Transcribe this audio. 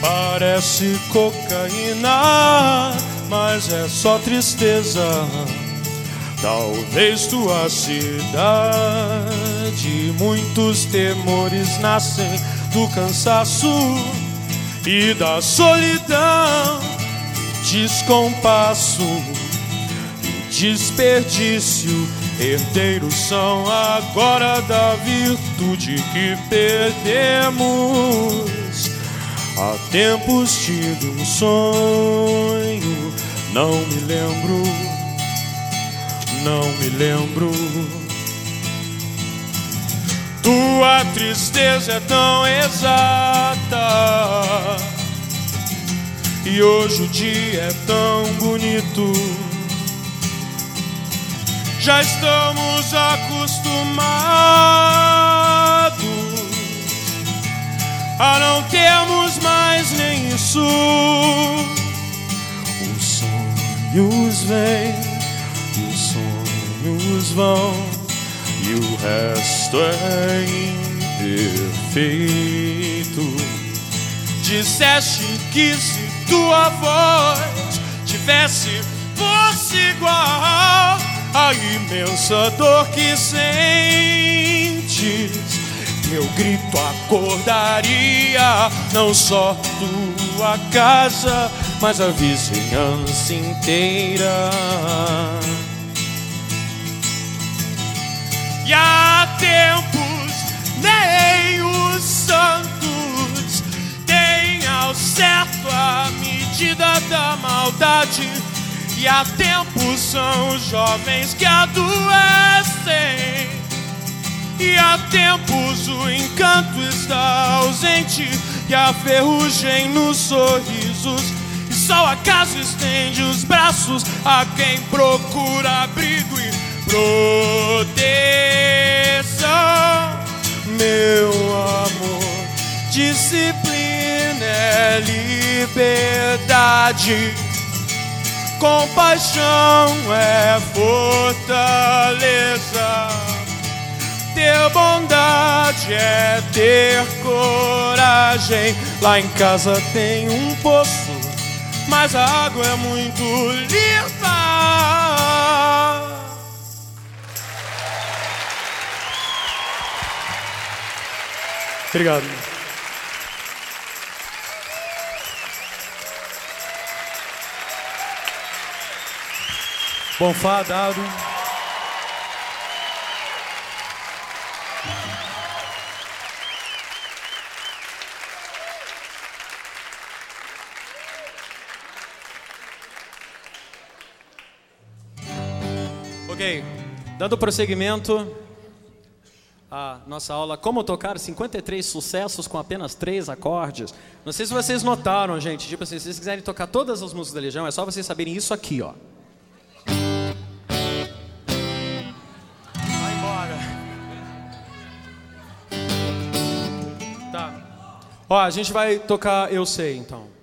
Parece cocaína, mas é só tristeza. Talvez tua cidade, muitos temores nascem do cansaço e da solidão, descompasso e desperdício. Herdeiros são agora da virtude que perdemos. Há tempos tive um sonho, não me lembro, não me lembro. Tua tristeza é tão exata, e hoje o dia é tão bonito. Já estamos acostumados a não termos mais nem isso. Os sonhos vêm, os sonhos vão, e o resto é imperfeito. Disseste que se tua voz tivesse fosse igual a imensa dor que sentes meu grito acordaria não só tua casa, mas a vizinhança inteira. E há tempos nem os santos têm ao certo a medida da maldade. E há tempos são os jovens que adoecem. E há tempos o encanto está ausente e a ferrugem nos sorrisos. E só acaso estende os braços a quem procura abrigo e proteção. Meu amor, disciplina é liberdade. Compaixão é fortaleza ter bondade é ter coragem. Lá em casa tem um poço, mas a água é muito limpa. Obrigado. Bom fá Ok, dando prosseguimento à nossa aula Como Tocar 53 Sucessos com apenas três acordes. Não sei se vocês notaram, gente, tipo assim, se vocês quiserem tocar todas as músicas da Legião, é só vocês saberem isso aqui, ó. Vai embora. Tá. Ó, a gente vai tocar Eu Sei, então.